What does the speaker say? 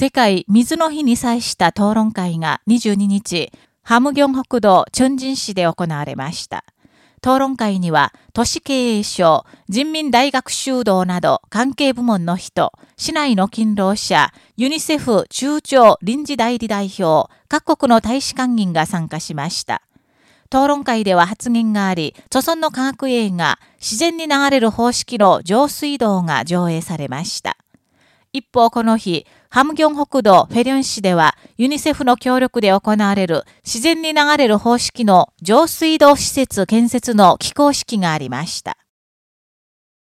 世界水の日に際した討論会が22日、ハムギョン北道チョンジン市で行われました。討論会には、都市経営省、人民大学修道など関係部門の人、市内の勤労者、ユニセフ中朝臨時代理代表、各国の大使館員が参加しました。討論会では発言があり、著村の科学映画、自然に流れる方式の上水道が上映されました。一方この日、ハムギョン北道フェリョン市ではユニセフの協力で行われる自然に流れる方式の上水道施設建設の起工式がありました。